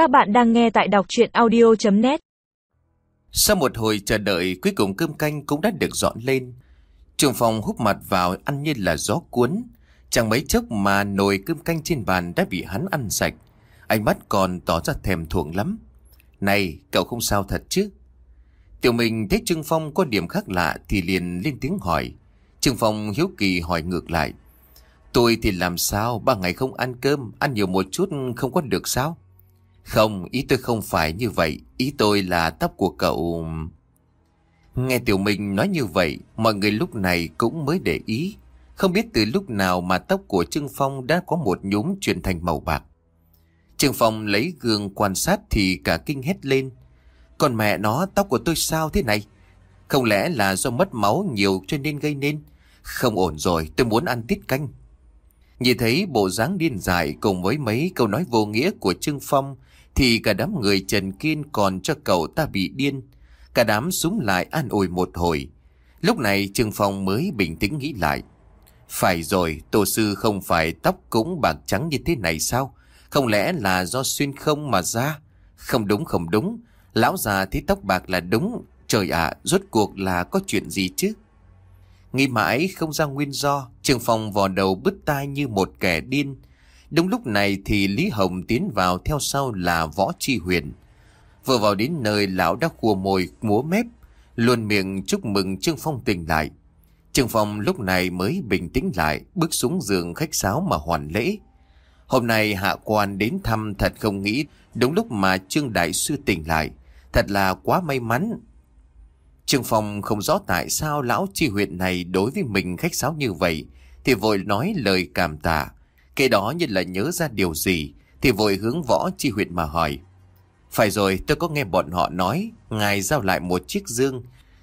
Các bạn đang nghe tại đọc chuyện audio.net Sau một hồi chờ đợi cuối cùng cơm canh cũng đã được dọn lên. Trường phòng hút mặt vào ăn như là gió cuốn. Chẳng mấy chốc mà nồi cơm canh trên bàn đã bị hắn ăn sạch. Ánh mắt còn tỏ ra thèm thuồng lắm. Này, cậu không sao thật chứ? Tiểu mình thấy Trương Phong có điểm khác lạ thì liền lên tiếng hỏi. Trương Phong hiếu kỳ hỏi ngược lại. Tôi thì làm sao, ba ngày không ăn cơm, ăn nhiều một chút không có được sao? Không, ý tôi không phải như vậy, ý tôi là tóc của cậu... Nghe Tiểu Minh nói như vậy, mọi người lúc này cũng mới để ý. Không biết từ lúc nào mà tóc của Trương Phong đã có một nhúm chuyển thành màu bạc. Trương Phong lấy gương quan sát thì cả kinh hét lên. Còn mẹ nó, tóc của tôi sao thế này? Không lẽ là do mất máu nhiều cho nên gây nên? Không ổn rồi, tôi muốn ăn tiết canh. Nhìn thấy bộ dáng điên dại cùng với mấy câu nói vô nghĩa của Trương Phong thì cả đám người Trần Kiên còn cho cậu ta bị điên. Cả đám súng lại an ủi một hồi. Lúc này Trương Phong mới bình tĩnh nghĩ lại. Phải rồi, tổ sư không phải tóc cũng bạc trắng như thế này sao? Không lẽ là do xuyên không mà ra? Không đúng không đúng. Lão già thấy tóc bạc là đúng. Trời ạ, rốt cuộc là có chuyện gì chứ? Nghĩ mãi không ra nguyên do, trương Phong vò đầu bứt tai như một kẻ điên. Đúng lúc này thì Lý Hồng tiến vào theo sau là Võ Chi Huyền. Vừa vào đến nơi lão đã khua môi múa mép, luôn miệng chúc mừng Trương Phong tỉnh lại. Trương Phong lúc này mới bình tĩnh lại, bước xuống giường khách sáo mà hoàn lễ. Hôm nay hạ quan đến thăm thật không nghĩ đúng lúc mà Trương Đại Sư tỉnh lại. Thật là quá may mắn. Trương Phong không rõ tại sao lão chi huyện này đối với mình khách sáo như vậy, thì vội nói lời cảm tạ. Kế đó như là nhớ ra điều gì, thì vội hướng võ chi huyện mà hỏi. Phải rồi, tôi có nghe bọn họ nói, ngài giao lại một chiếc dương,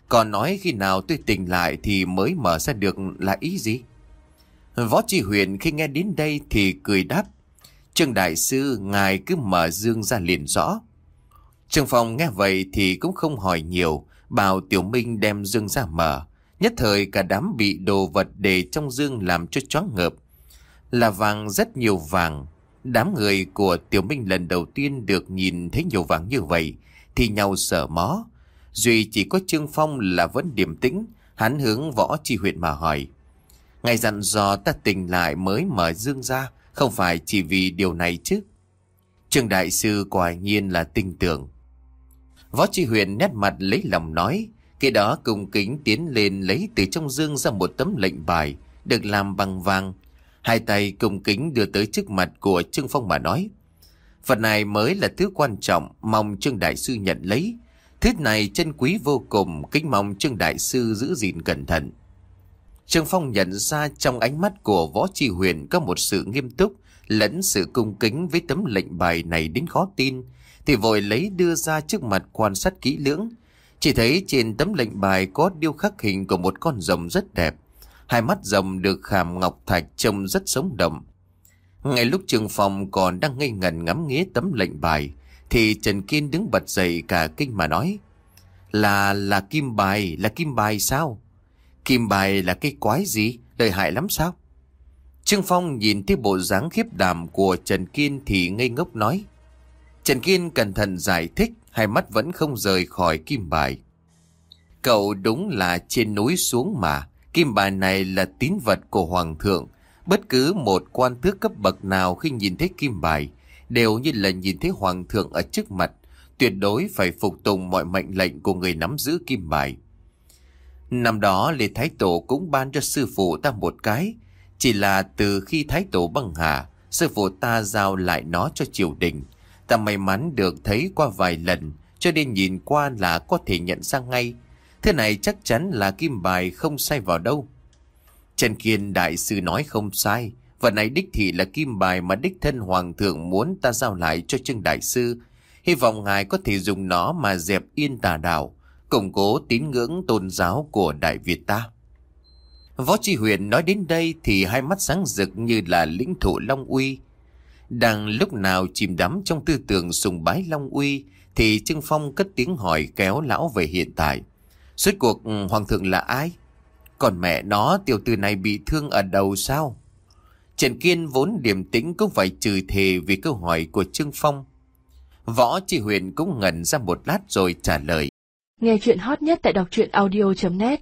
còn nói khi nào tôi tỉnh lại thì mới mở ra được là ý gì? Võ chi huyện khi nghe đến đây thì cười đáp. Trương Đại Sư, ngài cứ mở dương ra liền rõ. Trương Phong nghe vậy thì cũng không hỏi nhiều, bảo Tiểu Minh đem dương ra mở. Nhất thời cả đám bị đồ vật để trong dương làm cho choáng ngợp. Là vàng rất nhiều vàng. Đám người của Tiểu Minh lần đầu tiên được nhìn thấy nhiều vàng như vậy thì nhau sợ mó. Duy chỉ có Trương Phong là vẫn điềm tĩnh, hắn hướng võ chi huyện mà hỏi. Ngày dặn dò ta tỉnh lại mới mở dương ra, không phải chỉ vì điều này chứ. Trương Đại Sư quả nhiên là tinh tưởng. Võ Chi Huyền nét mặt lấy lòng nói, kia đó cung kính tiến lên lấy từ trong dương ra một tấm lệnh bài, được làm bằng vàng. Hai tay cung kính đưa tới trước mặt của Trương Phong mà nói. Vật này mới là thứ quan trọng, mong Trương Đại Sư nhận lấy. Thứ này chân quý vô cùng, kính mong Trương Đại Sư giữ gìn cẩn thận. Trương Phong nhận ra trong ánh mắt của Võ Chi Huyền có một sự nghiêm túc, lẫn sự cung kính với tấm lệnh bài này đến khó tin, thì vội lấy đưa ra trước mặt quan sát kỹ lưỡng. Chỉ thấy trên tấm lệnh bài có điêu khắc hình của một con rồng rất đẹp. Hai mắt rồng được khảm ngọc thạch trông rất sống động. Ngay lúc trường phòng còn đang ngây ngẩn ngắm nghía tấm lệnh bài, thì Trần Kiên đứng bật dậy cả kinh mà nói. Là, là kim bài, là kim bài sao? Kim bài là cái quái gì? Lợi hại lắm sao? Trương Phong nhìn thấy bộ dáng khiếp đảm của Trần Kiên thì ngây ngốc nói. Trần Kiên cẩn thận giải thích, hai mắt vẫn không rời khỏi kim bài. Cậu đúng là trên núi xuống mà, kim bài này là tín vật của Hoàng thượng. Bất cứ một quan tước cấp bậc nào khi nhìn thấy kim bài, đều như là nhìn thấy Hoàng thượng ở trước mặt, tuyệt đối phải phục tùng mọi mệnh lệnh của người nắm giữ kim bài. Năm đó Lê Thái Tổ cũng ban cho sư phụ ta một cái, chỉ là từ khi Thái Tổ băng hà, sư phụ ta giao lại nó cho triều đình. Ta may mắn được thấy qua vài lần, cho nên nhìn qua là có thể nhận ra ngay. Thế này chắc chắn là kim bài không sai vào đâu. Trần Kiên đại sư nói không sai. Vật này đích thị là kim bài mà đích thân hoàng thượng muốn ta giao lại cho Trương Đại Sư. Hy vọng ngài có thể dùng nó mà dẹp yên tà đạo, củng cố tín ngưỡng tôn giáo của Đại Việt ta. Võ Tri Huyền nói đến đây thì hai mắt sáng rực như là lĩnh thụ Long Uy. Đang lúc nào chìm đắm trong tư tưởng sùng bái Long Uy thì Trương Phong cất tiếng hỏi kéo lão về hiện tại. Suốt cuộc ừ, Hoàng thượng là ai? Còn mẹ nó, tiểu tử này bị thương ở đầu sao? Trần Kiên vốn điềm tĩnh cũng phải trừ thề vì câu hỏi của Trương Phong. Võ Chi Huyền cũng ngẩn ra một lát rồi trả lời. Nghe chuyện hot nhất tại đọc truyện audio.net